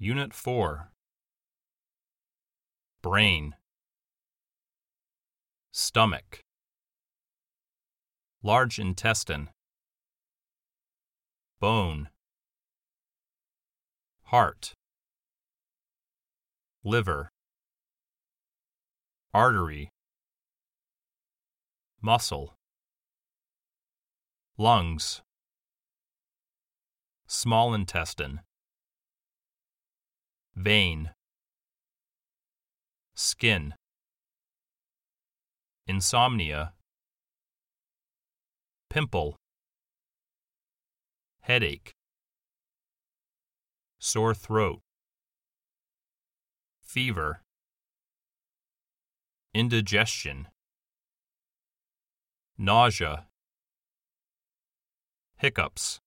Unit 4 Brain. Stomach. Large intestine. Bone. Heart. Liver. Artery. Muscle. Lungs. Small intestine Vein. Skin. Insomnia. Pimple. Headache. Sore throat. Fever. Indigestion. Nausea. Hiccups